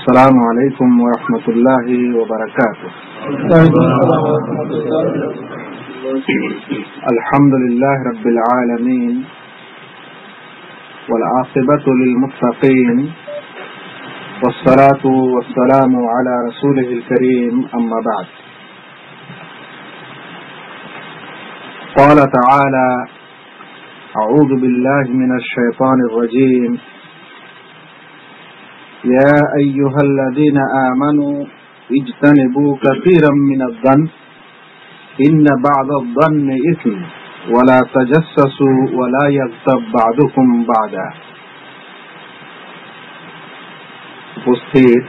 السلام عليكم ورحمة الله وبركاته. الحمد لله رب العالمين والعاقبة للمتقين والصلاة والسلام على رسوله الكريم أما بعد. قال تعالى أعوذ بالله من الشيطان الرجيم. يا أيها الذين آمنوا اجتنبوا كثيرا من الظن إن بعض الظن إثم ولا تجسسوا ولا يغتب بعضكم بعضا উপস্থিত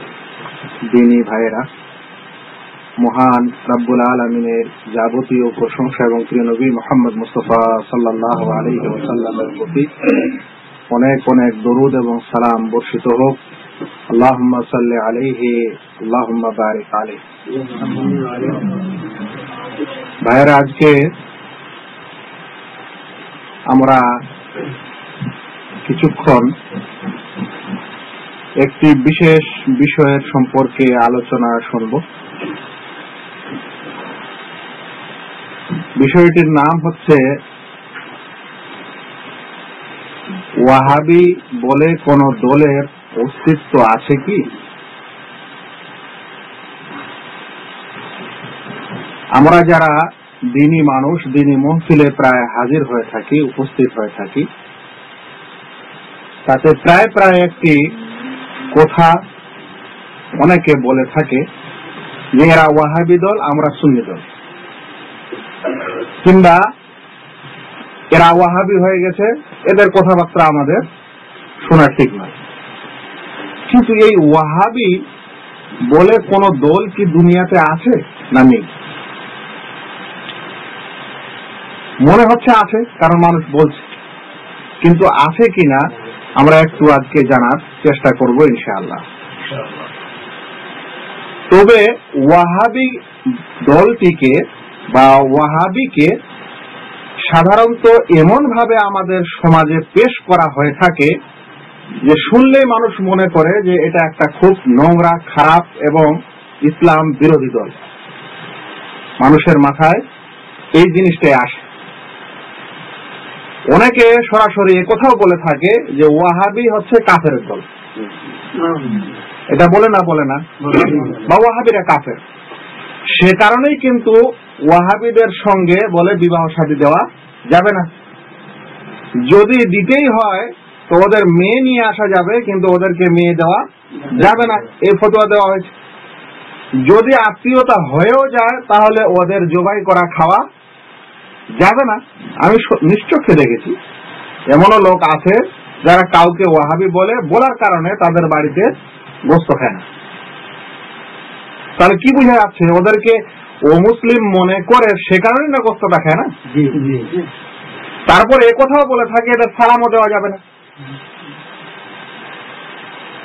দিনী ভাইরা মহান রাব্বুল আলমিনের যাবতীয় প্রশংসা এবং প্রিয় নবী মোহাম্মদ মুস্তফা সাল্লাহ আলী ওসাল্লামের প্রতি অনেক অনেক দরুদ এবং সালাম বর্ষিত হোক আল্লাহ সাল্লি আলাইহি আল্লাহ বারিক আলী ভাইয়েরা, আজকে আমরা কিছুক্ষণ একটি বিশেষ বিষয়ের সম্পর্কে আলোচনা শুনব। বিষয়টির নাম হচ্ছে, ওয়াহাবি বলে কোন দলের অস্তিত্ব আছে কি? আমরা যারা দিনী মানুষ, দিনী মহফিলে প্রায় হাজির হয়ে থাকি, উপস্থিত হয়ে থাকি, তাতে প্রায় প্রায় একটি কথা অনেকে বলে থাকে যে এরা ওয়াহাবি দল, আমরা সুন্নি দল। কিংবা, এরা ওয়াহাবি হয়ে গেছে, এদের কথাবার্তা আমাদের শোনা ঠিক নয়। কিন্তু এই ওয়াহাবি বলে কোন দল কি দুনিয়াতে আছে না নেই? মনে হচ্ছে আছে, কারণ মানুষ বলছে। কিন্তু আছে কিনা আমরা একটু আজকে জানার চেষ্টা করব ইনশাআল্লাহ। তবে ওয়াহাবি দলটিকে বা ওয়াহাবিকে সাধারণত এমন ভাবে আমাদের সমাজে পেশ করা হয়ে থাকে যে শুনলে মানুষ মনে করে যে এটা একটা খুব নোংরা, খারাপ এবং ইসলাম বিরোধী দল। মানুষের মাথায় এই জিনিসটাই আসে। অনেকে সরাসরি কথাও বলে থাকে যে ওয়াহাবি হচ্ছে কাফের দল। এটা বলে না বলে না। বা ওয়াহাবিরা কাফের। সে কারণেই কিন্তু ওয়াহাবিদের সঙ্গে বলে বিবাহ সাথী দেওয়া যাবে না। যদি দিতেই হয় তো ওদের মেয়ে নিয়ে আসা যাবে কিন্তু ওদেরকে মেয়ে দেওয়া যাবে না। এই ফটোয়া দেওয়া হয়েছে। যদি আত্মীয়তা হয়েও যায় তাহলে ওদের জবাই করা খাওয়া যাবে না। আমি নিশ্চক্ষে দেখেছি এমনও লোক আছে যারা কাউকে ওয়াহাবি বলে বলার কারণে তাদের বাড়িতে গোস্ত খায় না। তাহলে কি বুঝা যাচ্ছে? ওদেরকে ও মুসলিম মনে করে সে কারণে না গোস্তটা খায় না? তারপর এ কথাও বলে থাকে এদের সালামও দেওয়া যাবে না।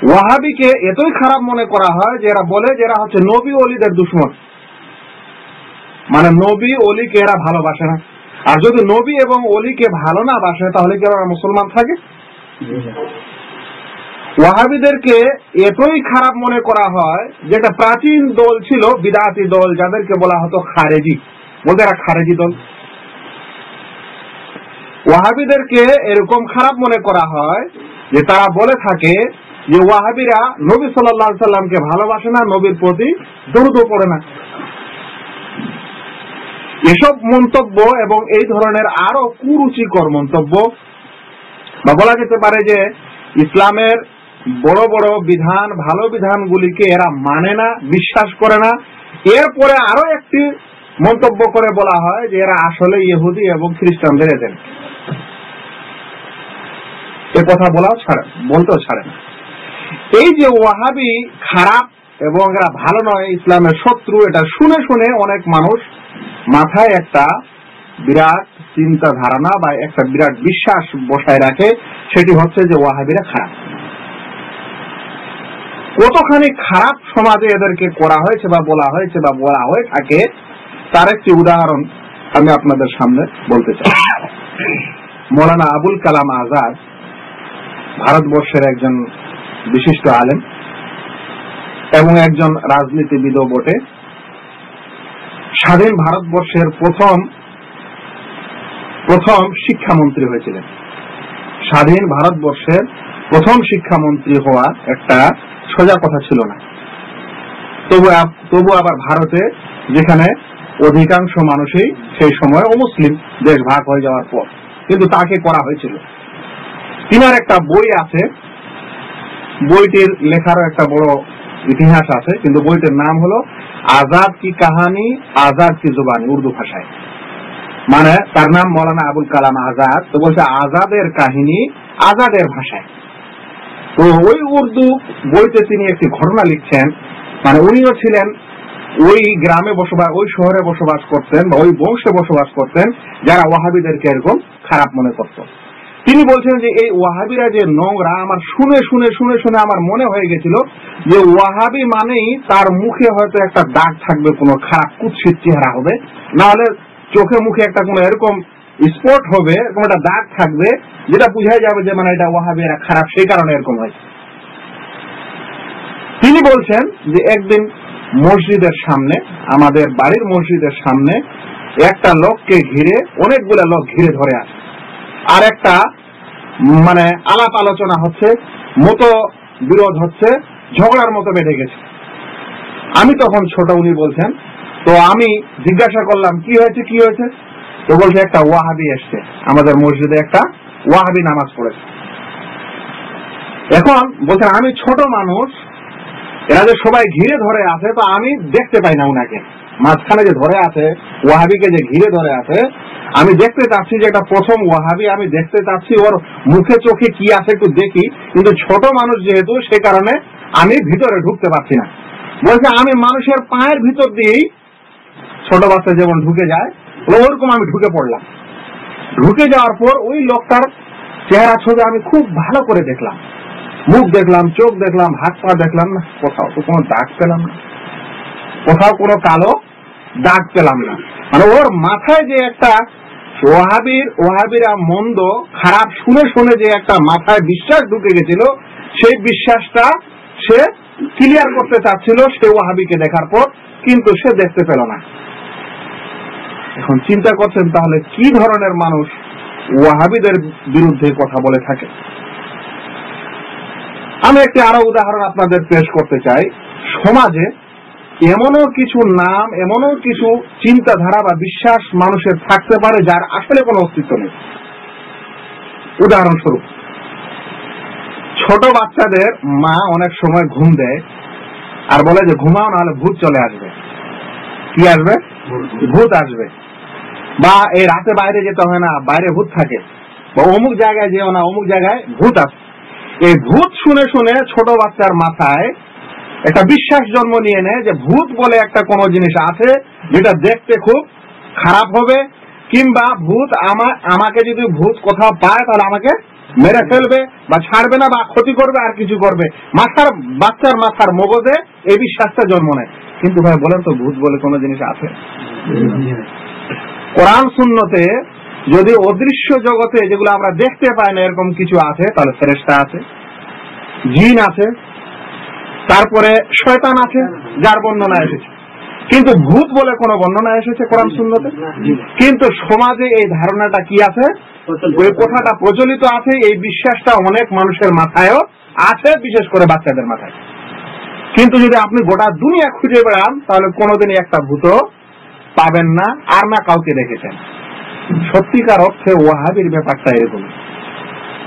ওয়াহাবিকে এতই খারাপ মনে করা হয় যে এরা বলে যে এরা হচ্ছে নবী অলিদের দুশ্মন। মানে নবী অলিকে এরা ভালোবাসে না। আর যদি নবী এবং অলিকে ভালো না বাসে, তাহলে কি ওরা মুসলমান থাকে? ওয়াহাবিদেরকে এতই খারাপ মনে করা হয় যেটা প্রাচীন দল ছিল, বিদাতি দল, যাদেরকে বলা হতো খারেজি। বলতে এরা খারেজি দল। ওয়াহাবিদেরকে এরকম খারাপ মনে করা হয় যে তারা বলে থাকে যে ওয়াহাবিরা নবী সাল্লাহ সাল্লামকে ভালোবাসে না, নবীর প্রতি দরুদ পড়ে না। এসব মন্তব্য এবং এই ধরনের আরও কুরুচিকর মন্তব্য বা বলা যেতে পারে যে ইসলামের বড় বড় বিধান, ভালো বিধানগুলিকে এরা মানে না, বিশ্বাস করে না। এরপরে আরও একটি মন্তব্য করে বলা হয় যে এরা আসলে ইহুদি এবং খ্রিস্টানদের এজেন্ট। এ কথা বলাও ছাড়ে, বলতেও ছাড়ে না। এই যে ওয়াহাবি খারাপ এবং এরা ভালো নয়, ইসলামের শত্রু, এটা শুনে শুনে অনেক মানুষ মাথায় একটা বিরাট চিন্তা ধারণা বা একটা বিরাট বিশ্বাস বসায় রাখে, সেটি হচ্ছে যে ওয়াহাবিরা খারাপ। কতখানি খারাপ সমাজে এদেরকে করা হয়েছে বা বলা হয়েছে বা বলা হয়ে থাকে, তার একটি উদাহরণ আমি আপনাদের সামনে বলতে চাই। মৌলানা আবুল কালাম আজাদ ভারতবর্ষের একজন বিশিষ্ট আলেম এবং একজন রাজনীতিবিদও বটে। স্বাধীন ভারতবর্ষের প্রথম প্রথম শিক্ষামন্ত্রী হয়েছিলেন। স্বাধীন ভারতবর্ষের প্রথম শিক্ষামন্ত্রী হওয়া একটা সোজা কথা ছিল না। তবু তবু আবার ভারতে যেখানে অধিকাংশ মানুষই সেই সময় অমুসলিম দেশ ভাগ হয়ে যাওয়ার পর। কিন্তু তাকে করা হয়েছিল। তিনার একটা বই আছে। বইটির লেখারও একটা বড় ইতিহাস আছে, কিন্তু বইটির নাম হলো আজাদ কি কাহানি, আজাদ কি জুবানি, উর্দু ভাষায়। মানে তার নাম মৌলানা আবুল কালাম আজাদ, তো বলছে আজাদের কাহিনী আজাদের ভাষায়। তো ওই উর্দু বইতে তিনি একটি ঘটনা লিখছেন মানে উনিও ছিলেন ওই গ্রামে বসবাস, ওই শহরে বসবাস করতেন বা ওই বংশে বসবাস করতেন, যারা ওয়াহাবিদেরকে এরকম খারাপ মনে করত। তিনি বলছেন যে এই ওয়াহাবিরা যে নোংরা, আমার শুনে শুনে শুনে শুনে আমার মনে হয়ে গেছিল যে ওয়াহাবি মানেই তার মুখে হয়তো একটা দাগ থাকবে, কোনো খারাপ কুৎসিত চেহারা হবে। না হলে চোখে মুখে একটা কোনো এরকম স্পট হবে এরকম একটা দাগ থাকবে, যেটা বুঝাই যাবে যে মানে এটা ওয়াহাবি এরা খারাপ, সেই কারণে এরকম হয়েছে। তিনি বলছেন যে একদিন মসজিদের সামনে, আমাদের বাড়ির মসজিদের সামনে একটা লোককে ঘিরে, অনেকগুলা লোক ঘিরে ধরে আছে আর একটা মানে আলাপ আলোচনা হচ্ছে, মতো বিরোধ হচ্ছে, ঝগড়ার মতো বেঁধে গেছে। আমি তখন ছোট, উনি বলছেন, তো আমি জিজ্ঞাসা করলাম, কি হয়েছে কি হয়েছে? তো বলছে, একটা ওয়াহাবি এসছে, আমাদের মসজিদে একটা ওয়াহাবি নামাজ পড়েছে। এখন বলছেন, আমি ছোট মানুষ, এরা যে সবাই ঘিরে ধরে আছে, তো আমি দেখতে পাই না উনাকে। মাঝখানে যে ধরে আছে, ওয়াহাবিকে যে ঘিরে ধরে আছে, আমি দেখতে চাচ্ছি যে এটা প্রথম ওয়াহাবি, আমি দেখতে চাচ্ছি ওর মুখে চোখে কি আছে একটু দেখি, কিন্তু ছোট মানুষ যেহেতু, সে কারণে আমি ভিতরে ঢুকতে পারছি না। বলছে, আমি মানুষের পায়ের ভিতর দিয়েই ছোট বাচ্চা যেমন ঢুকে যায়, ওরকম আমি ঢুকে পড়লাম। ঢুকে যাওয়ার পর ওই লোকটার চেহারা ছবি আমি খুব ভালো করে দেখলাম। মুখ দেখলাম, চোখ দেখলাম, হাত পা দেখলাম, না, কোথাও তো কোনো দাগ পেলাম না। কোথাও কোনো কালো দাগ পেলাম না। মানে ওর মাথায় যে একটা ওহাবির ওহাবিরা মন্দ, খারাপ শুনে শুনে যে একটা মাথায় বিশ্বাস ঢুকে গেছিল, সেই বিশ্বাসটা সে ক্লিয়ার করতে চাচ্ছিল সে ওহাবিকে দেখার পর, কিন্তু সে দেখতে পেল না। এখন চিন্তা করছেন তাহলে কি ধরনের মানুষ ওয়াহাবিদের বিরুদ্ধে কথা বলে থাকে? আমি একটি আরও উদাহরণ আপনাদের পেশ করতে চাই। সমাজে এমনও কিছু নাম, এমনও কিছু চিন্তাধারা বা বিশ্বাস মানুষের থাকতে পারে যার আসলে কোনো অস্তিত্ব নেই। উদাহরণস্বরূপ, ছোট বাচ্চাদের মা অনেক সময় ঘুম দেয় আর বলে যে, ঘুমাও, নাহলে ভূত চলে আসবে। কি আসবে? ভূত আসবে। বা, এই রাতে বাইরে যেতে হয় না, বাইরে ভূত থাকে। বা, অমুক জায়গায় যেও না, অমুক জায়গায় ভূত আছে এই ভূত শুনে শুনে ছোট বাচ্চার মাথায় একটা বিশ্বাস জন্ম নিয়ে নেয় যে ভূত বলে একটা কোনো জিনিস আছে যেটা দেখতে খুব খারাপ হবে, কিংবা ভূত আমা, আমাকে যদি ভূত কোথাও পায় তাহলে আমাকে মেরে ফেলবে বা ছাড়বে না বা ক্ষতি করবে আর কিছু করবে। মাথার, বাচ্চার মাথার মগজে এই বিশ্বাসটা জন্ম নেয়। কিন্তু ভাই, বলেন তো ভূত বলে কোনো জিনিস আছে? কোরআন শূন্যতে যদি অদৃশ্য জগতে যেগুলো আমরা দেখতে পাই না এরকম কিছু আছে, তাহলে ফেরেস্তা আছে, জিন আছে তারপরে শয়তান আছে, যার বর্ণনা এসেছে। কিন্তু ভূত বলে কোনো বর্ণনা এসেছে কোরআন শূন্যতে কিন্তু সমাজে এই ধারণাটা কি আছে? ওই কথাটা প্রচলিত আছে, এই বিশ্বাসটা অনেক মানুষের মাথায়ও আছে, বিশেষ করে বাচ্চাদের মাথায়। কিন্তু যদি আপনি গোটা দুনিয়া খুঁজে বেড়ান, তাহলে কোনোদিনই একটা ভূত পাবেন না, আর না কাউকে দেখেছেন। সত্যিকার অর্থে ওয়াহাবির ব্যাপারটা এরকম।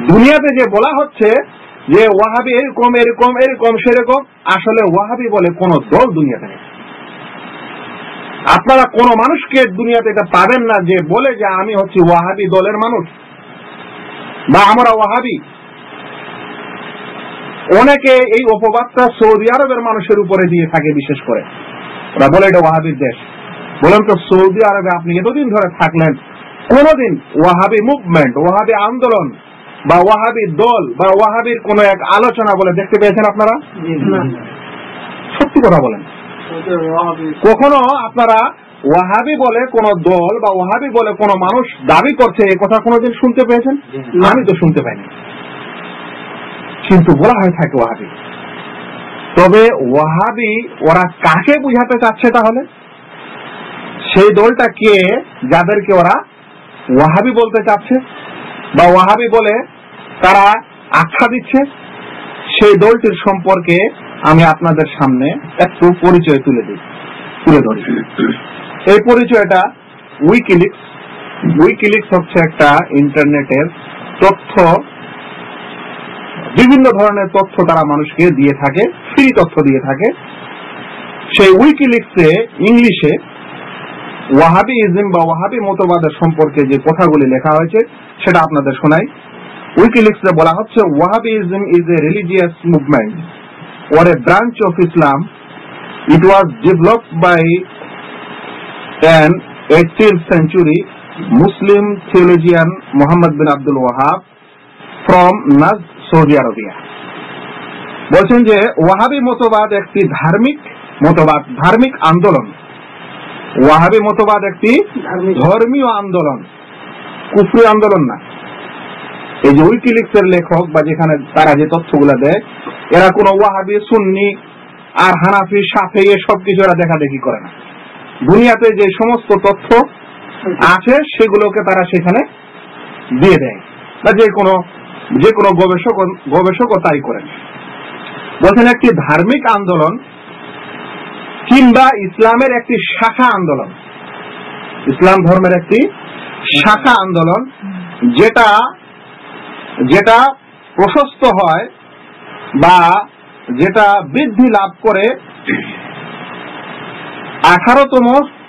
দুনিয়াতে যে বলা হচ্ছে যে ওয়াহাবি এরকম এরকম এরকম, সেরকম, আসলে ওয়াহাবি বলে কোন দল দুনিয়াতে নেই। আপনারা কোন মানুষকে দুনিয়াতে এটা পাবেন না যে বলে যে আমি হচ্ছি ওয়াহাবি দলের মানুষ। বা আমরা ওয়াহাবি। অনেকে এই অপবাদটা সৌদি আরবের মানুষের উপরে দিয়ে থাকে বিশেষ করে। ওরা বলে এটা ওয়াহাবির দেশ। বলেন তো, সৌদি আরবে আপনি এতদিন ধরে থাকলেন, কোনদিন ওয়াহাবি মুভমেন্ট ওয়াহাবি আন্দোলন বা ওয়াহাবি দল বা ওয়াহাবির কোন এক আলোচনা বলে দেখতে পেয়েছেন আপনারা? সত্যি কথা বলেন। কখনো আপনারা ওয়াহাবি বলে কোন দল বা ওয়াহাবি বলে কোন মানুষ দাবি করছে এ কথা কোনোদিন শুনতে পেয়েছেন? আমি তো শুনতে পাইনি। কিন্তু বলা হয়ে থাকে ওয়াহাবি। তবে ওয়াহাবি ওরা কাকে বুঝাতে চাচ্ছে তাহলে? সেই দলটা কে যাদেরকে ওরা ওয়াহাবি বলতে চাচ্ছে? বা ওয়াহাবি বলে তারা আখ্যা দিচ্ছে, সেই দলটির সম্পর্কে আমি আপনাদের সামনে একটু পরিচয় তুলে দিই, তুলে ধরি। এই পরিচয়টা উইকিলিক্স উইকিলিক্স হচ্ছে একটা ইন্টারনেটের তথ্য, বিভিন্ন ধরনের তথ্য তারা মানুষকে দিয়ে থাকে ফ্রি তথ্য দিয়ে থাকে। সেই উইকিলিক্সে ইংলিশে ওয়াহাবি ইজম বা ওয়াহাবি মতবাদের সম্পর্কে যে কথাগুলি লেখা হয়েছে, সেটা আপনাদের শোনাই। উইকিলিক্সে বলা হচ্ছে Wahhabism is a religious movement or a branch of Islam, it was developed by an 18th century Muslim theologian Muhammad bin Abdul Wahab from Najd, Saudi Arabia বলছেন যে ওয়াহাবি মতবাদ একটি ধার্মিক মতবাদ ধার্মিক আন্দোলন। ওয়াহাবি মতবাদ একটি ধর্মীয় আন্দোলন। কুফরি আন্দোলন না। এই যে উইকিলিক্স এর লেখক বা যেখানে তারা যে তথ্যগুলো দেয়, এরা কোন ওয়াহাবি, সুন্নি আর হানাফি, সাফে সব কিছু এরা দেখা দেখি করে না। দুনিয়াতে যে সমস্ত তথ্য আছে, সেগুলোকে তারা সেখানে দিয়ে দেয় বা যে কোনো যে কোনো গবেষক, গবেষকও তাই করেন। বলছেন, একটি ধার্মিক আন্দোলন কিংবা ইসলামের একটি শাখা আন্দোলন। ইসলাম ধর্মের একটি শাখা আন্দোলন, যেটা যেটা প্রশস্ত হয় বা যেটা বৃদ্ধি লাভ করে আঠারোতম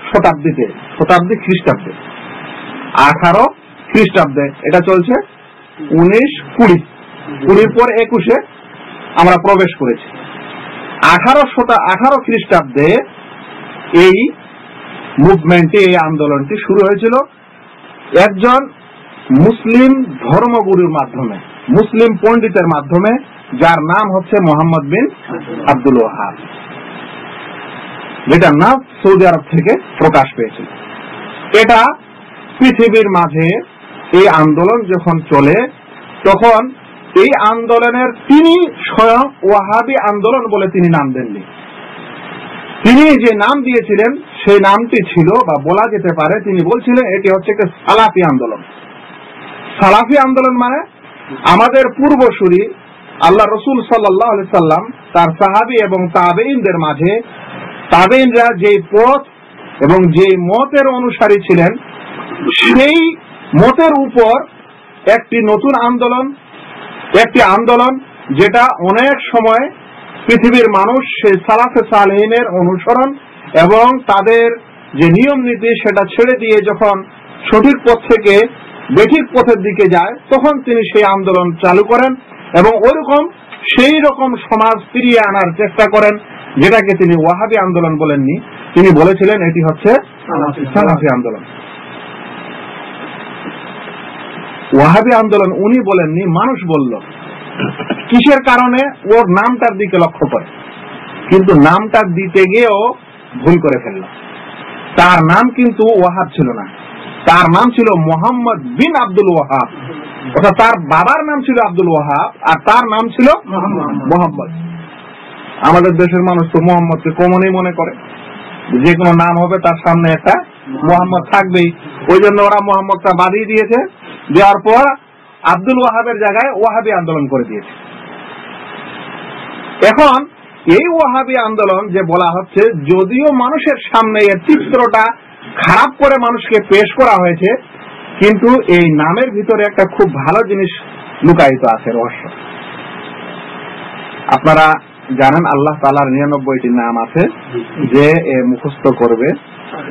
শতাব্দীতে, শতাব্দী খ্রিস্টাব্দে। আঠারো খ্রিস্টাব্দে এটা চলছে উনিশ কুড়ি। কুড়ির পর একুশে আমরা প্রবেশ করেছি। আঠারো শতা, আঠারো খ্রিস্টাব্দে এই মুভমেন্টে এই আন্দোলনটি শুরু হয়েছিল। একজন মুসলিম ধর্মগুরুর মাধ্যমে, মুসলিম পণ্ডিতের মাধ্যমে, যার নাম হচ্ছে মোহাম্মদ বিন আব্দুল ওহাব যেটা নাম সৌদি আরব থেকে প্রকাশ পেয়েছিল। এটা পৃথিবীর মাঝে এই আন্দোলন যখন চলে, তখন এই আন্দোলনের তিনি স্বয়ং ওয়াহাবি আন্দোলন বলে তিনি নাম দেননি। তিনি যে নাম দিয়েছিলেন, সেই নামটি ছিল বা বলা যেতে পারে, তিনি বলছিলেন, এটি হচ্ছে একটা সালাফি আন্দোলন। সালাফি আন্দোলন মানে আমাদের পূর্বসূরি আল্লাহ রসুল সাল্লাহ সাল্লাম, তার সাহাবি এবং তাবেইনদের মাঝে। তাবেইনরা যে পথ এবং যে মতের অনুসারী ছিলেন, সেই মতের উপর একটি নতুন আন্দোলন, একটি আন্দোলন যেটা অনেক সময় পৃথিবীর মানুষ সেই সালাফে সালহিনের অনুসরণ এবং তাদের যে নিয়ম নীতি সেটা ছেড়ে দিয়ে যখন সঠিক পথ থেকে বেঠিক পথের দিকে যায়, তখন তিনি সেই আন্দোলন চালু করেন এবং ওইরকম সেই রকম সমাজ ফিরিয়ে আনার চেষ্টা করেন, যেটাকে তিনি ওয়াহাবি আন্দোলন বলেননি। তিনি বলেছিলেন এটি হচ্ছে সালাফি আন্দোলন। ওয়াহাবি আন্দোলন উনি বলেননি, মানুষ বলল। কিসের কারণে? ওর নামটার দিকে লক্ষ্য করে। কিন্তু নামটা দিতে গিয়েও ভুল করে ফেলল। তার নাম কিন্তু ওয়াহাব ছিল না। তার নাম ছিল মোহাম্মদ বিন আব্দুল ওয়াহাব। অর্থাৎ তার বাবার নাম ছিল আব্দুল ওয়াহাব আর তার নাম ছিল মোহাম্মদ। আমাদের দেশের মানুষ তো মোহাম্মদকে কমনই মনে করে। যে কোনো নাম হবে তার সামনে একটা মোহাম্মদ থাকবেই। ওই জন্য ওরা মোহাম্মদটা বাদিয়ে দিয়েছে। দেওয়ার পর আব্দুল ওয়াহাবের জায়গায় ওয়াহাবি আন্দোলন করে দিয়েছে। এখন এই ওয়াহাবি আন্দোলন যে বলা হচ্ছে, যদিও মানুষের সামনে এর চিত্রটা খারাপ করে মানুষকে পেশ করা হয়েছে কিন্তু এই নামের ভিতরে একটা খুব ভালো জিনিস লুকায়িত আছে রহস্য। আপনারা জানেন আল্লাহ তালার নিরানব্বইটি নাম আছে যে এ মুখস্থ করবে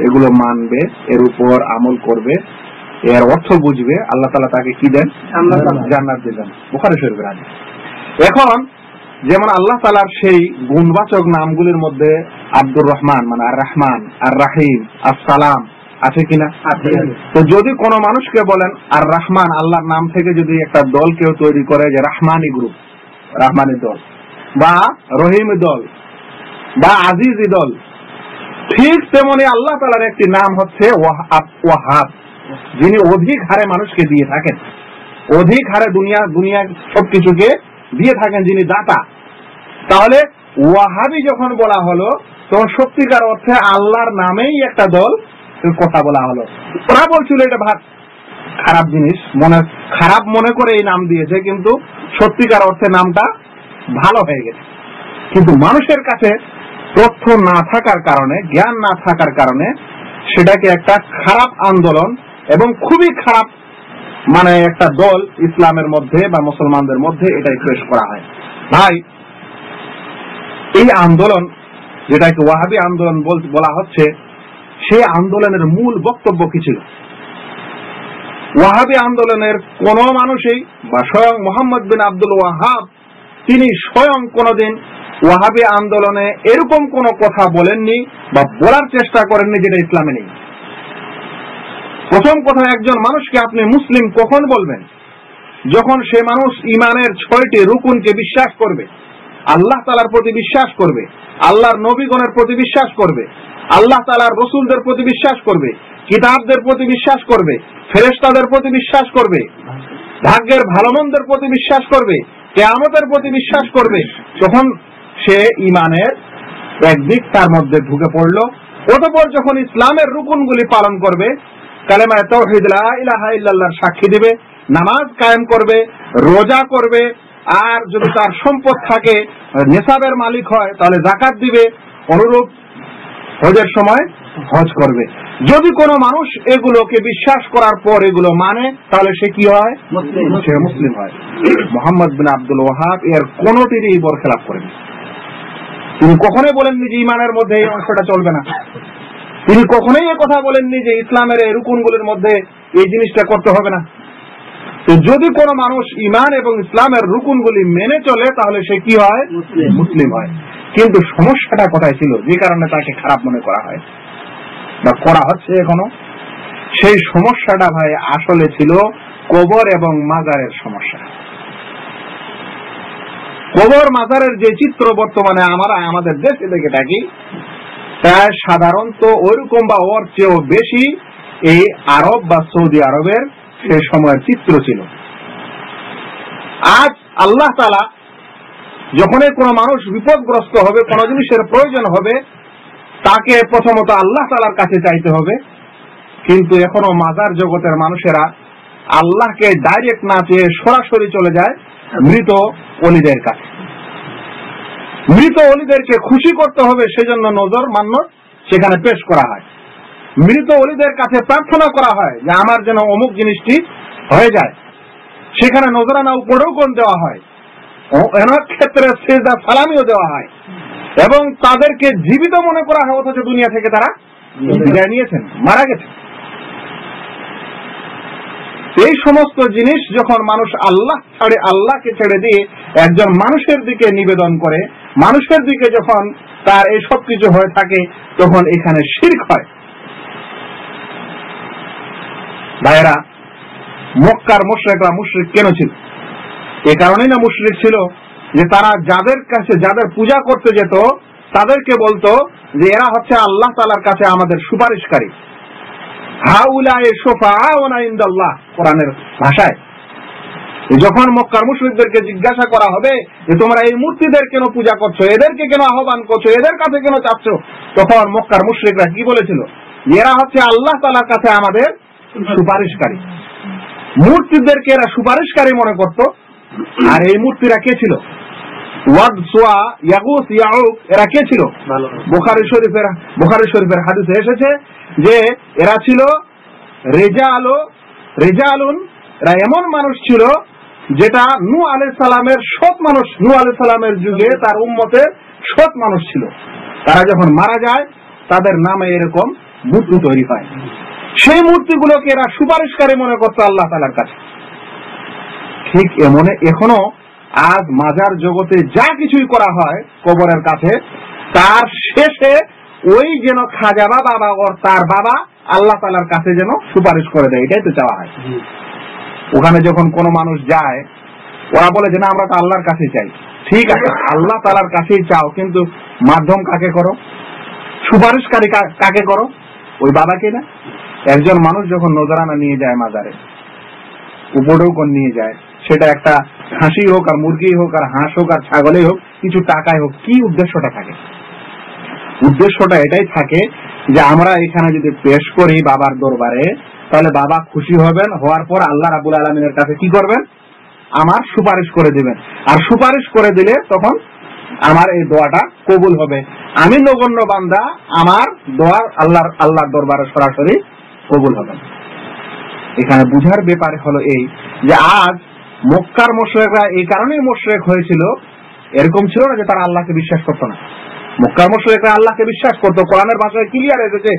এগুলো মানবে এর উপর আমল করবে এর অর্থ বুঝবে আল্লাহ তালা তাকে কি দেন? জান্নাত দিবেন। বুখারি শরীফের আগে এখন যেমন আল্লাহ তালার সেই গুণবাচক নামগুলির মধ্যে আব্দুর রহমান মানে আর রহমান আর রাহিম আর সালাম আছে। কিনা তো যদি কোনো মানুষকে বলেন আর রহমান আল্লাহর নাম থেকে যদি একটা দল কেউ তৈরি করে যে রাহমানি গ্রুপ রাহমানি দল বা রহিম দল বা আজিজি দল ঠিক তেমনি আল্লাহ তালার একটি নাম হচ্ছে ওয়াহাব যিনি অধিক হারে মানুষকে দিয়ে থাকেন। অধিক হারে দুনিয়া দুনিয়া সবকিছুকে দিয়ে থাকেন যিনি দাতা। তাহলে ওয়াহাবি যখন বলা হলো, তখন সত্যিকার অর্থে আল্লাহর নামেই একটা দল কথা বলা হলো। ওরা বলছিল, এটা ভাত খারাপ জিনিস। মনে, খারাপ মনে করে এই নাম দিয়েছে, কিন্তু সত্যিকার অর্থে নামটা ভালো হয়ে গেছে। কিন্তু মানুষের কাছে তথ্য না থাকার কারণে, জ্ঞান না থাকার কারণে সেটাকে একটা খারাপ আন্দোলন এবং খুবই খারাপ মানে একটা দল ইসলামের মধ্যে বা মুসলমানদের মধ্যে এটাই পেশ করা হয়। ভাই, এই আন্দোলন যেটাকে ওয়াহাবি আন্দোলন বলা হচ্ছে, সেই আন্দোলনের মূল বক্তব্য কি ছিল? ওয়াহাবি আন্দোলনের কোন মানুষই বা স্বয়ং মোহাম্মদ বিন আব্দুল ওয়াহাব, তিনি স্বয়ং কোনদিন ওয়াহাবি আন্দোলনে এরকম কোন কথা বলেননি বা বলার চেষ্টা করেননি যেটা ইসলামে নেই। প্রথম কথা, একজন মানুষকে আপনি মুসলিম কখন বলবেন? যখন সে মানুষ ইমানের ছয়টি রুকুনকে বিশ্বাস করবে, আল্লাহ তালার প্রতি বিশ্বাস করবে, আল্লাহর নবীগণের প্রতি বিশ্বাস করবে, আল্লাহ তালার রসুলদের প্রতি বিশ্বাস করবে, কিতাবদের প্রতি বিশ্বাস করবে ফেরেস্তাদের প্রতি বিশ্বাস করবে, ভাগ্যের ভালো মন্দের প্রতি বিশ্বাস করবে, কেয়ামতের প্রতি বিশ্বাস করবে, তখন সে ইমানের একদিক তার মধ্যে ঢুকে পড়ল। অতপর যখন ইসলামের রুকুনগুলি পালন করবে কালেমায় তৌহিদ লা ইলাহা ইল্লাল্লাহর সাক্ষী দিবে নামাজ কায়েম করবে রোজা করবে আর যদি তার সম্পদ থাকে নেশাবের মালিক হয় তাহলে জাকাত দিবে অনুরূপ হজের সময় হজ করবে। যদি কোনো মানুষ এগুলোকে বিশ্বাস করার পর এগুলো মানে তাহলে সে কি হয়? সে মুসলিম হয়। মোহাম্মদ বিন আব্দুল ওয়াহাব এর কোনটিরই বরখেলাপ করেন। তিনি কখনোই বলেননি যে ইমানের মধ্যে এই অংশটা চলবে না। তিনি কখনোই এ কথা বলেননি যে ইসলামের এই রুকুনগুলির মধ্যে এই জিনিসটা করতে হবে না। তো যদি কোনো মানুষ ইমান এবং ইসলামের রুকুনগুলি মেনে চলে তাহলে সে কি হয়? মুসলিম। হয়। কিন্তু সমস্যাটা কোথায় ছিল? যে কারণে তাকে খারাপ মনে করা হয় বা করা হচ্ছে এখনও। সেই সমস্যাটা ভাই আসলে ছিল কবর এবং মাজারের সমস্যা। কবর মাজারের যে চিত্র বর্তমানে আমরা আমাদের দেশে দেখে থাকি সাধারণত ওইরকম বা ওর চেয়েও বেশি এই আরব বা সৌদি আরবের সে সময়ের চিত্র ছিল। আজ আল্লাহ তালা যখনই কোনো মানুষ বিপদগ্রস্ত হবে, কোনো জিনিসের প্রয়োজন হবে, তাকে প্রথমত আল্লাহ তালার কাছে চাইতে হবে। কিন্তু এখনও মাজার জগতের মানুষেরা আল্লাহকে ডাইরেক্ট না চেয়ে সরাসরি চলে যায় মৃত অলিদের কাছে। মৃত অলিদেরকে খুশি করতে হবে সেজন্য নজর মান্য সেখানে পেশ করা হয়। মৃত অলিদের কাছে প্রার্থনা করা হয় যে আমার যেন অমুক জিনিসটি হয়ে যায়। সেখানে নজরানা উপরেও কোন দেওয়া হয়। এনার ক্ষেত্রে সেজদা সালামিও দেওয়া হয়। এবং তাদেরকে জীবিত মনে করা হয়, অথচ দুনিয়া থেকে তারা বিদায় নিয়েছেন, মারা গেছে এই সমস্ত জিনিস যখন মানুষ আল্লাহ ছাড়ে, আল্লাহকে ছেড়ে দিয়ে একজন মানুষের দিকে নিবেদন করে মানুষের দিকে যখন তার এই সব কিছু হয়ে থাকে, তখন এখানে শির্ক হয়। ভাইয়েরা, মক্কার মুশ্রিকরা মুশ্রিক কেন ছিল? এ কারণেই না মুশ্রিক ছিল যে তারা যাদের কাছে যাদের পূজা করতে যেত, তাদেরকে বলতো যে এরা হচ্ছে আল্লাহ তালার কাছে আমাদের সুপারিশকারী। হাউলায় সোফা ইন্দাল্লাহ, কোরআনের ভাষায়। যখন মক্কার মুসলিমদেরকে জিজ্ঞাসা করা হবে যে তোমরা এই মূর্তিদের কেন পূজা করছ? এদেরকে কেন আহ্বান করছ? এদের কাছে কেন চাচ্ছ? তখন মক্কার মুশ্রিকরা কি বলেছিল? এরা হচ্ছে আল্লাহ তালার কাছে আমাদের সুপারিশকারী। মূর্তিদেরকে এরা সুপারিশকারী মনে করত। আর এই মূর্তিরা কে ছিল? এরা কে ছিল? বোখারি শরীফের বোখারি শরীফের হাদিসে এসেছে যে এরা ছিল রেজা আলো রেজা আলুন এরা এমন মানুষ ছিল যেটা নু আলাই সালামের সৎ মানুষ, নু আলাই সালামের যুগে তার উম্মতের সৎ মানুষ ছিল। তারা যখন মারা যায়, তাদের নামে এরকম মূর্তি তৈরি হয়। সেই মূর্তিগুলোকে এরা সুপারিশকারী মনে করতো আল্লাহ তালার কাছে। ঠিক এমনে এখনও আজ মাজার জগতে যা কিছুই করা হয় কবরের কাছে, তার শেষে ওই যেন খাজা বাবা ওর তার বাবা আল্লাহ তালার কাছে যেন সুপারিশ করে দেয়। এটাই তো চাওয়া হয়। ওখানে যখন কোন মানুষ যায়, ওরা বলে যে, না, আমরা তো আল্লাহর কাছে চাই। ঠিক আছে, আল্লাহ তালার কাছেই চাও, কিন্তু মাধ্যম কাকে করো? সুপারিশকারী কাকে করো? ওই বাবাকে না? একজন মানুষ যখন নজরানা নিয়ে যায় মাজারে উপরেও কোন নিয়ে যায়, সেটা একটা হাসি হোক আর মুরগি হোক আর হাঁস হোক আর ছাগলেই হোক, কিছু টাকায় হোক, কি উদ্দেশ্যটা থাকে? উদ্দেশ্যটা এটাই থাকে যে, আমরা এখানে যদি পেশ করি বাবার দরবারে তাহলে বাবা খুশি হবেন, হওয়ার পর আল্লাহ রাবুল আলমিনের কাছে কি করবেন? আমার সুপারিশ করে দিবেন। আর সুপারিশ করে দিলে তখন আমার এই দোয়াটা কবুল হবে। আমি নগণ্য বান্দা, আমার দোয়া আল্লাহর আল্লাহর দরবারে সরাসরি কবুল হবে। এখানে বুঝার ব্যাপার হলো এই যে আজ মক্কার মোশরেকরা এই কারণেই মোশরেক হয়েছিল, এরকম ছিল না যে তারা আল্লাহকে বিশ্বাস করতো না। মক্কার মোশরেকরা আল্লাহকে বিশ্বাস করতো কোরআনের ভাষায় ক্লিয়ার এসেছে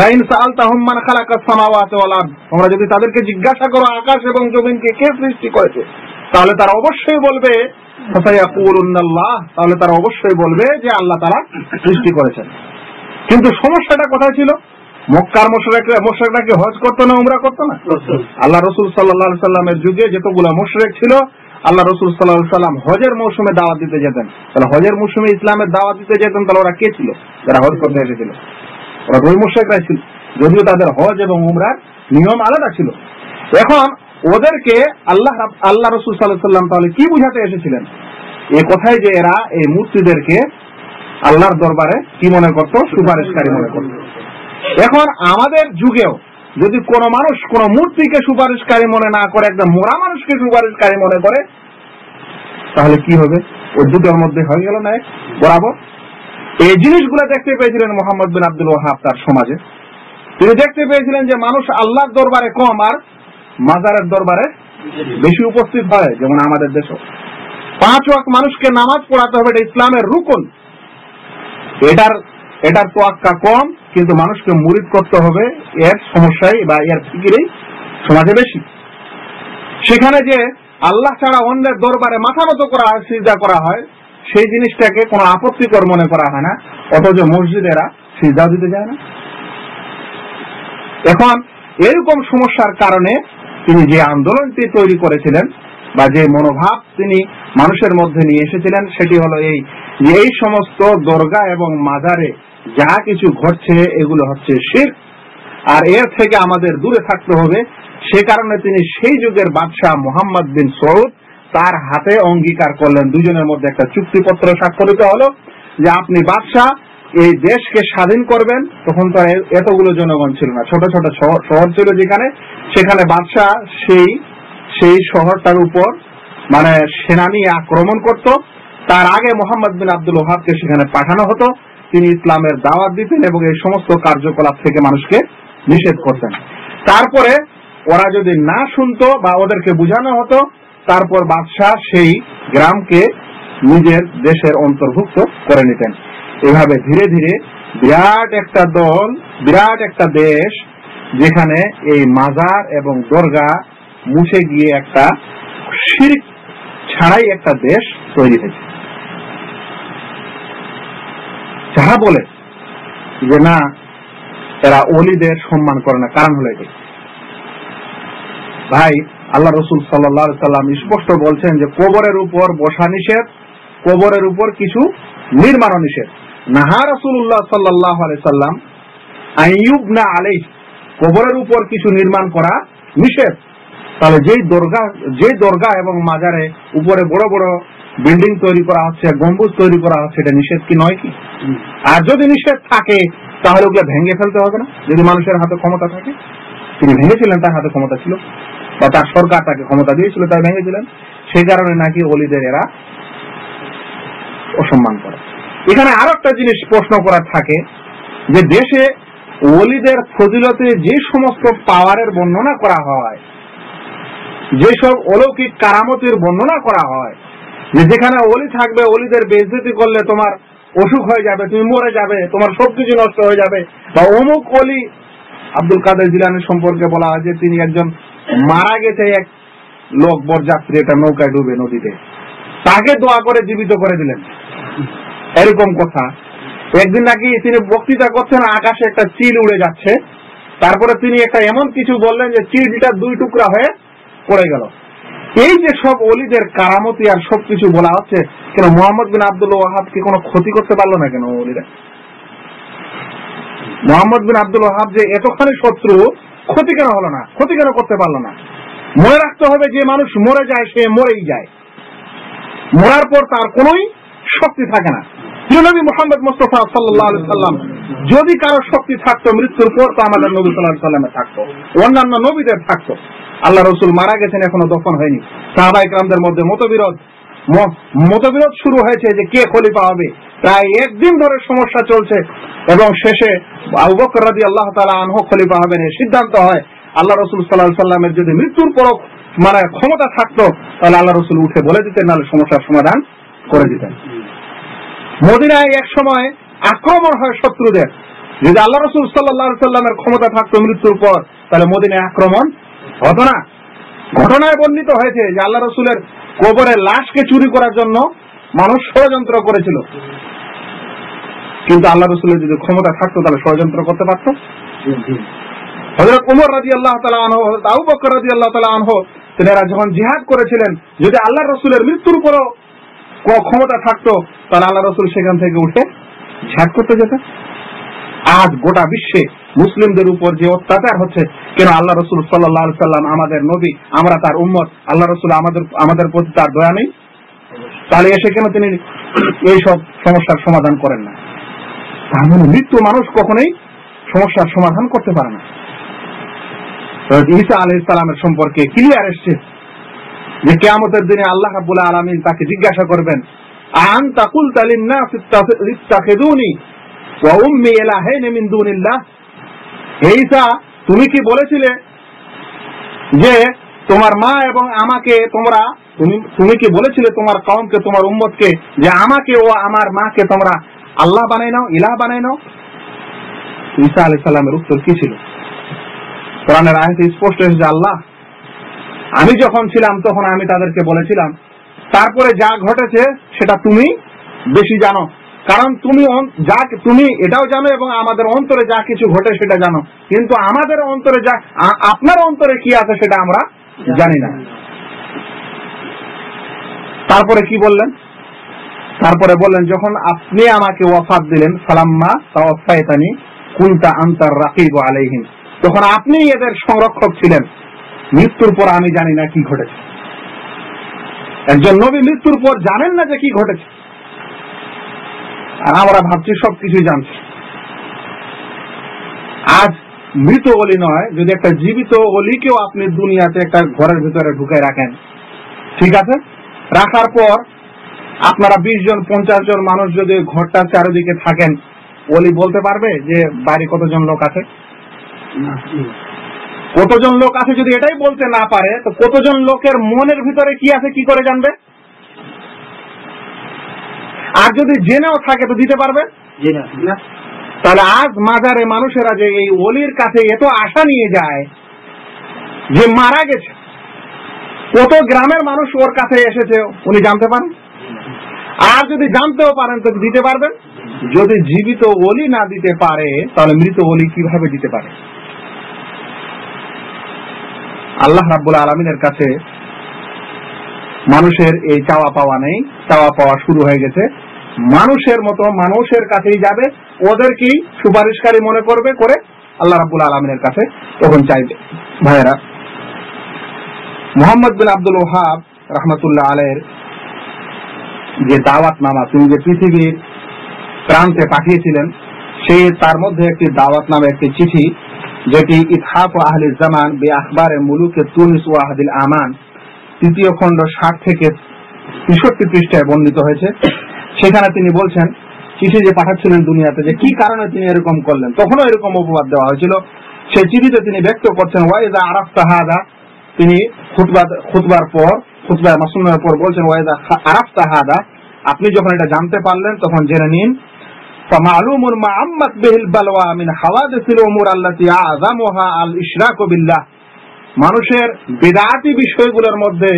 লাইন সাআলতাহুম মান খালাকাস সামাওয়াতি ওয়াল আরদ। তোমরা যদি তাদেরকে জিজ্ঞাসা করো আকাশ এবং জমিনকে কে সৃষ্টি করেছে তাহলে তারা অবশ্যই বলবে ফাসায়াকুলুন্নাল্লাহ। তাহলে তারা অবশ্যই বলবে যে আল্লাহ তারা সৃষ্টি করেছেন। কিন্তু সমস্যাটা কোথায় ছিল? মক্কার মোশরেকরা মোশরেকরা কি হজ করতো না উমরা করতো না? আল্লাহ রসুল সাল্লাহ সাল্লামের যুগে যতগুলা মোশরেক ছিল আল্লাহ রসুল সাল্লাহ সাল্লাম হজের মৌসুমে দাওয়াত দিতে যেতেন। তাহলে হজের মৌসুমে ইসলামের দাওয়াত দিতে যেতেন, তাহলে ওরা কে ছিল? যারা হজ করতে এসেছিল। ওরা ওই মোশরেকরাই ছিল। যদিও তাদের হজ এবং উমরার নিয়ম আলাদা ছিল। এখন ওদেরকে আল্লাহ আল্লাহ রসুল সাল্লাহ সাল্লাম তাহলে কি বুঝাতে এসেছিলেন? এ কথাই যে এরা, এই মূর্তিদেরকে আল্লাহর দরবারে কি মনে করত? সুপারিশকারী মনে করত। এখন আমাদের যুগেও যদি কোন মানুষ কোন মূর্তিকে সুপারিশকারী মনে না করে, একদম মোরা মানুষকে সুপারিশকারী মনে করে, তাহলে কি হবে? ওই দুটোর মধ্যে হয়ে গেল না এক বরাবর। এই জিনিসগুলো দেখতে পেয়েছিলেন মোহাম্মদ বিন আব্দুল ওয়াহাব তার সমাজে। তিনি দেখতে পেয়েছিলেন যে মানুষ আল্লাহর দরবারে কম আর মাজারের দরবারে বেশি উপস্থিত হয়, যেমন আমাদের দেশে। পাঁচ ওয়াক মানুষকে নামাজ পড়াতে হবে, এটা ইসলামের রুকন। এটার এটার তোয়াক্কা কম, কিন্তু মানুষকে মুরিদ করতে হবে। এর সমস্যায় বা এর ফিকিরেই সমাজে বেশি। সেখানে যে আল্লাহ ছাড়া অন্যের দরবারে মাথা মতো করা হয় সিজা করা হয়, সেই জিনিসটাকে কোনো আপত্তিকর মনে করা হয় না। অথচ মসজিদেরা সিজা দিতে যায় না। এখন এরকম সমস্যার কারণে তিনি যে আন্দোলনটি তৈরি করেছিলেন বা যে মনোভাব তিনি মানুষের মধ্যে নিয়ে এসেছিলেন, সেটি হলো এই যে এই সমস্ত দরগা এবং মাজারে যা কিছু ঘটছে, এগুলো হচ্ছে শির। আর এর থেকে আমাদের দূরে থাকতে হবে। সে কারণে তিনি সেই যুগের বাদশাহ মোহাম্মদ বিন সৌদ তার হাতে অঙ্গীকার করলেন। দুজনের মধ্যে একটা চুক্তিপত্র স্বাক্ষরিত হলো যে আপনি বাদশাহ, এই দেশকে স্বাধীন করবেন। তখন তো এতগুলো জনগণ ছিল না। ছোট ছোট শহর ছিল যেখানে। সেখানে বাদশাহ সেই সেই শহরটার উপর মানে সেনা নিয়ে আক্রমণ করত। তার আগে মোহাম্মদ বিন আব্দুল ওহাবকে সেখানে পাঠানো হতো। তিনি ইসলামের দাওয়াত দিতেন এবং এই সমস্ত কার্যকলাপ থেকে মানুষকে নিষেধ করতেন। তারপরে ওরা যদি না শুনতো বা ওদেরকে বুঝানো হতো, তারপর বাদশাহ সেই গ্রামকে নিজের দেশের অন্তর্ভুক্ত করে নিতেন। এভাবে ধীরে ধীরে বিরাট একটা দল, বিরাট একটা দেশ, যেখানে এই মাজার এবং দরগা মুছে গিয়ে একটা শির ছাড়াই একটা দেশ তৈরি হয়েছে। যারা বলে যে না, এরা অলিদের সম্মান করে না, কারণ হলো ভাই, আল্লাহ রসুল সাল্লাহ সাল্লাম স্পষ্ট বলছেন যে কবরের উপর বসা নিষেধ, কবরের উপর কিছু নির্মাণ নিষেধ। নাহা রসুল্লাহ সাল্লাহ সাল্লাম আইয়ুব না আলাই কবরের উপর কিছু নির্মাণ করা নিষেধ। তাহলে যেই দরগা যে দরগা এবং মাজারে উপরে বড় বড় বিল্ডিং তৈরি করা হচ্ছে গম্বুজ তৈরি করা হচ্ছে এটা নিষেধ কি নয় কি? আর যদি নিষেধ থাকে তাহলে ওগুলো ভেঙে ফেলতে হবে না? যদি মানুষের হাতে ক্ষমতা থাকে? তিনি ভেঙেছিলেন তার হাতে ক্ষমতা ছিল। বা তার সরকার তাকে ক্ষমতা দিয়েছিল তাই ভেঙেছিলেন সেই কারণে নাকি অলিদের এরা অসম্মান করে। এখানে আরও একটা জিনিস প্রশ্ন করার থাকে যে দেশে অলিদের ফজিলতে যে সমস্ত পাওয়ারের বর্ণনা করা হয় যেসব অলৌকিক কারামতির বর্ণনা করা হয়, যে যেখানে অলি থাকবে, অলিদের বেজতি করলে তোমার অসুখ হয়ে যাবে, তুমি মরে যাবে, তোমার সবকিছু নষ্ট হয়ে যাবে। বা অমুক অলি, আব্দুল কাদের জিলানের সম্পর্কে বলা হয় যে তিনি একজন মারা গেছে এক লোক, বরযাত্রী, একটা নৌকায় ডুবে নদীতে। তাকে দোয়া করে জীবিত করে দিলেন। এরকম কথা। একদিন নাকি তিনি বক্তৃতা করছেন, আকাশে একটা চিল উড়ে যাচ্ছে। তারপরে তিনি একটা এমন কিছু বললেন যে চিলটা দুই টুকরা হয়ে পড়ে গেল। এই যে সব অলিদের কারামতি আর সবকিছু বলা হচ্ছে, কেন মোহাম্মদ বিন আব্দুল ওয়াহাবকে কোনো ক্ষতি করতে পারল না কেন অলিরা মোহাম্মদ বিন আব্দুল ওয়াহাব যে এতখানি শত্রু, ক্ষতি কেন হলো না? ক্ষতি কেন করতে পারল না? মনে রাখতে হবে যে মানুষ মরে যায়, সে মরেই যায়। মরার পর তার কোনোই শক্তি থাকে না। নবী মোহাম্মদ মুস্তফা সাল্লাহ সাল্লাম, যদি কারও শক্তি থাকতো মৃত্যুর পর, তো আমাদের নবী সাল্লাহ সাল্লামে থাকতো। অন্যান্য নবীদের থাকতো। আল্লাহ রসুল মারা গেছেন, এখনও দফন হয়নি। সাহাবাই ক্রামদের মধ্যে মতবিরোধ মতবিরোধ শুরু হয়েছে যে কে খলিফা হবে। প্রায় একদিন ধরে সমস্যা চলছে এবং শেষে আবু আল্লাহ তালা আনহ খলিফা হবেন সিদ্ধান্ত হয়। আল্লাহ রসুল সাল্লাহ সাল্লামের যদি মৃত্যুর পর মানে ক্ষমতা থাকতো, তাহলে আল্লাহ রসুল উঠে বলে দিতেন, নাহলে সমস্যার সমাধান করে দিতেন। মদিনায় এক সময় আক্রমণ হয় শত্রুদের। যদি আল্লাহ রসুল সাল্লাহ সাল্লামের ক্ষমতা থাকতো মৃত্যুর পর, তাহলে মদিনায় আক্রমণ হতো না। ঘটনায় বর্ণিত হয়েছে যে আল্লাহ রসুলের কবরে লাশকে চুরি করার জন্য মানুষ ষড়যন্ত্র করেছিল। কিন্তু আল্লাহ রসুলের যদি ক্ষমতা থাকতো, তাহলে ষড়যন্ত্র করতে পারত। হজরত উমর রাজি আল্লাহ তালা আনহ আবু বকর রাজি আল্লাহ তালা আনহ, তেনারা যখন জিহাদ করেছিলেন, যদি আল্লাহ রসুলের মৃত্যুর পরও ক্ষমতা থাকতো, তাহলে আল্লাহ রসুল সেখান থেকে উঠে ঝাঁক করতে যেত আজ গোটা বিশ্বে মুসলিমদের উপর যে অত্যাচার হচ্ছে, কেন আল্লাহ রসুল সাল্লাহ সাল্লাম আমাদের নবী, আমরা তার উম্মত, আল্লাহ রসুল আমাদের আমাদের প্রতি তার দয়া নেই? তাহলে এসে কেন তিনি এইসব সমস্যার সমাধান করেন না? তার মানে মৃত্যু মানুষ কখনোই সমস্যার সমাধান করতে পারে না। ঈসা আলহ ইসলামের সম্পর্কে ক্লিয়ার এসছে। যে কেয়ামতের দিনে আল্লাহ রাবুল আলমিন তাকে জিজ্ঞাসা করবেন আন তাকুল দুনিল্লাহ? ঈসা, তুমি কি বলেছিলে যে তোমার মা এবং আমাকে তোমরা, তুমি কি বলেছিলে তোমার কওমকে, তোমার যে আমাকে ও আমার মাকে তোমরা আল্লাহ বানাই নাও, ইলাহ বানাই নাও? ঈসা আলাইহিস উত্তর কি ছিল? কোরআনের আয়াতে স্পষ্ট এসেছে, আল্লাহ আমি যখন ছিলাম, তখন আমি তাদেরকে বলেছিলাম, তারপরে যা ঘটেছে, সেটা তুমি বেশি জানো। কারণ তুমি যা তুমি এটাও জানো এবং আমাদের অন্তরে যা কিছু ঘটে, সেটা জানো। কিন্তু আমাদের অন্তরে যা আপনার অন্তরে কি আছে, সেটা আমরা জানি না। তারপরে কি বললেন? তারপরে বললেন, যখন আপনি আমাকে ওয়াফাত দিলেন সালাম্মা তাওয়াফায়তানি কুনতা আনতার রাকিব আলাইহিম। তখন আপনি এদের সংরক্ষক ছিলেন। মৃত্যুর পর আমি জানি না কি ঘটেছে। একজন নবী মৃত্যুর পর জানেন না যে কি ঘটেছে। আর আমরা ভাবছি সবকিছুই জানছি। আজ মৃত অলি নয়, যদি একটা জীবিত অলিকেও আপনি দুনিয়াতে একটা ঘরের ভিতরে ঢুকে রাখেন, ঠিক আছে? রাখার পর আপনারা বিশ জন, পঞ্চাশ জন মানুষ যদি ঘরটার চারিদিকে থাকেন, অলি বলতে পারবে যে বাইরে কতজন লোক আছে? কতজন লোক আছে যদি এটাই বলতে না পারে তো কতজন লোকের মনের ভিতরে কি আছে কি করে জানবে? আর যদি জেনেও থাকে তো দিতে পারবে? তাহলে আজ মাজারে মানুষেরা যে এই অলির কাছে এত আশা নিয়ে যায় যে মারা গেছে কত গ্রামের মানুষ ওর কাছে এসেছে উনি জানতে পারেন? আর যদি জানতেও পারেন তো দিতে পারবেন? যদি জীবিত অলি না দিতে পারে তাহলে মৃত অলি কীভাবে দিতে পারে? আল্লাহ রাব্বুল আলমিনের কাছে মানুষের এই চাওয়া পাওয়া নেই, চাওয়া পাওয়া শুরু হয়ে গেছে। মানুষের মতো মানুষের কাছেই যাবে ওদেরকেই সুপারিশকারী মনে করবে করে আল্লাহ রাবুল আলমিনের কাছে তখন চাইবে। ভাইয়েরা, মোহাম্মদ বিন আব্দুল ওহাব রহমতুল্লাহ আলের যে দাওয়াত নামা তিনি যে পৃথিবীর প্রান্তে পাঠিয়েছিলেন, সে তার মধ্যে একটি দাওয়াত নামে একটি চিঠি যেটি ইতহাফ ও আহলি জামান বে আখবার মুলুকে তুনিস ও আহদিল আমান তৃতীয় খণ্ড ষাট থেকে তেষট্টি পৃষ্ঠায় বর্ণিত হয়েছে। সেখানে তিনি বলছেন, চিঠি যে পাঠাচ্ছিলেন দুনিয়াতে যে কি কারণে তিনি এরকম করলেন তখনও এরকম অপবাদ দেওয়া হয়েছিল? সেই চিঠিতে তিনি ব্যক্ত করছেন ওয়াইদা আরাফ তাহাদা তিনি খুতবার পর খুতবার মাসুমের পর বলছেন ওয়াইদা আরাফ তাহাদা আপনি যখন এটা জানতে পারলেন, তখন জেনে নিন فمعلوم ما عمت به البلوى من حوادث الامور التي اعظمها الاشراك بالله মানুষের বেদাতি বিষয়গুলোর মধ্যে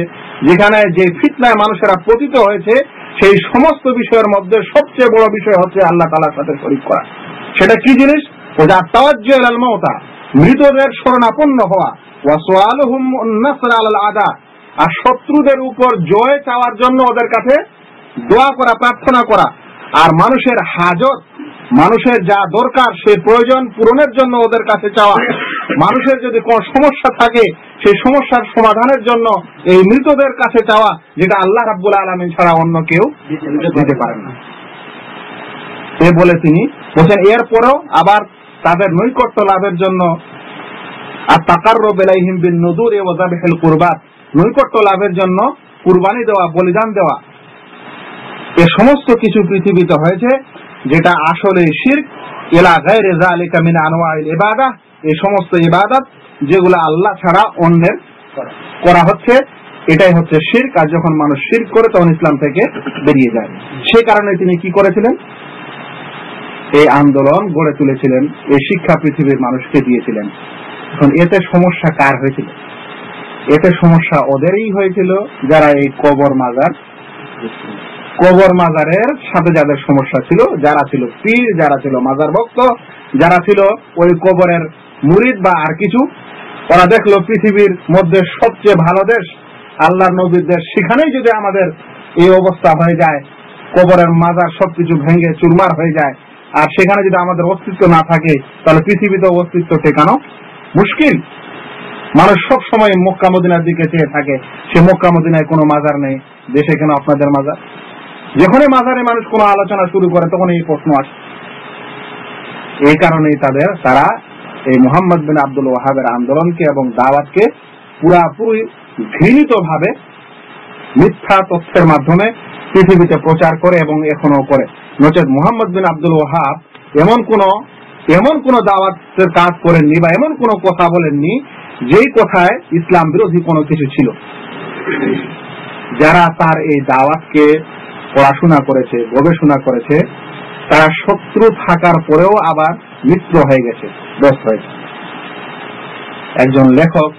যেখানে যে ফিতনায় মানুষেরা পতিত হয়েছে সেই সমস্ত বিষয়ের মধ্যে সবচেয়ে বড় বিষয় হচ্ছে আল্লাহ তালার সাথে শরিক করা সেটা কি জিনিস ও যা তাওয়াজ্জুল মওতা মৃতদের শরণাপন্ন হওয়া ওয়াসওয়ালুহুম নাসর আলাল আদা আর শত্রুদের উপর জয় চাওয়ার জন্য ওদের কাছে দোয়া করা প্রার্থনা করা আর মানুষের হাজত, মানুষের যা দরকার সেই প্রয়োজন পূরণের জন্য ওদের কাছে চাওয়া। মানুষের যদি কোন সমস্যা থাকে, সেই সমস্যার সমাধানের জন্য এই মৃতদের কাছে চাওয়া, যেটা আল্লাহ রাব্বুল আলমিন ছাড়া অন্য কেউ দিতে পারেন না। এ বলে তিনি, বলছেন, এরপরেও আবার তাদের নৈকট্য লাভের জন্য আর তাকার বেলাইহিম বিন নদুর এ ওজাবিহিল কুরবাত। নৈকট্য লাভের জন্য কুরবানি দেওয়া, বলিদান দেওয়া এ সমস্ত কিছু পৃথিবীতে হয়েছে, যেটা আসলে শির্ক। এলা গায়রে যালিকা মিন আনওয়াইল ইবাদাহ। এই সমস্ত ইবাদত যেগুলো আল্লাহ ছাড়া অন্যের করা হচ্ছে, এটাই হচ্ছে শির্ক। আর যখন মানুষ শির্ক করে, তখন ইসলাম থেকে বেরিয়ে যায়। সে কারণে তিনি কি করেছিলেন? এই আন্দোলন গড়ে তুলেছিলেন, এই শিক্ষা পৃথিবীর মানুষকে দিয়েছিলেন। এখন এতে সমস্যা কার হয়েছিল? এতে সমস্যা ওদেরই হয়েছিল, যারা এই কবর মাজার কবর মাজারের সাথে যাদের সমস্যা ছিল, যারা ছিল পীর, যারা ছিল মাজার ভক্ত, যারা ছিল ওই কবরের মুরিদ বা আর কিছু, ওরা দেখল পৃথিবীর মধ্যে সবচেয়ে ভালো দেশ আল্লাহ নবীর দেশ। সেখানেই যদি আমাদের এই অবস্থা হয়ে যায় কবরের মাজার সবকিছু ভেঙে চুরমার হয়ে যায়, আর সেখানে যদি আমাদের অস্তিত্ব না থাকে, তাহলে পৃথিবীতে অস্তিত্ব ঠেকানো মুশকিল। মানুষ সব সময় মক্কা দিকে চেয়ে থাকে, সে মক্কা কোনো মাজার নেই, দেশে কেন আপনাদের মাজার? যখনই মাজারে মানুষ কোনো আলোচনা শুরু করে তখন এই প্রশ্ন আসে। এই কারণেই তাদের, তারা এই মোহাম্মদ বিন আব্দুল ওয়াহাবের আন্দোলনকে এবং দাওয়াতকে পুরাপুরি ঘৃণিত ভাবে মিথ্যা তথ্যের মাধ্যমে পৃথিবীতে প্রচার করে এবং এখনও করে। নচেত মোহাম্মদ বিন আব্দুল ওয়াহাব এমন কোন এমন কোন দাওয়াতের কাজ করেননি বা এমন কোন কথা বলেননি যেই কথায় ইসলাম বিরোধী কোনো কিছু ছিল। যারা তার এই দাওয়াতকে পড়াশোনা করেছে, গবেষণা করেছে, তারা শত্রু থাকার পরেও আবার মিত্র হয়ে গেছে দোস্ত হয়েছে। একজন লেখক,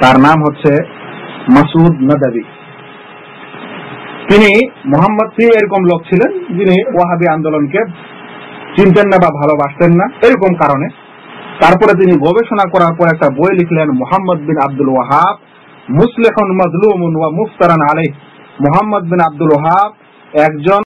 তার নাম হচ্ছে মাসুদ নদাবি। তিনি মোহাম্মদ সিং এরকম লোক ছিলেন যিনি ওয়াহাবি আন্দোলনকে চিনতেন না বা ভালোবাসতেন না, এরকম কারণে। তারপরে তিনি গবেষণা করার পর একটা বই লিখলেন, মোহাম্মদ বিন আব্দুল ওয়াহাব মুসলেহন মজলুমুন ওয়া মুফতারান আলাইহ। মোহাম্মদ বিন আব্দুল ওহাব একজন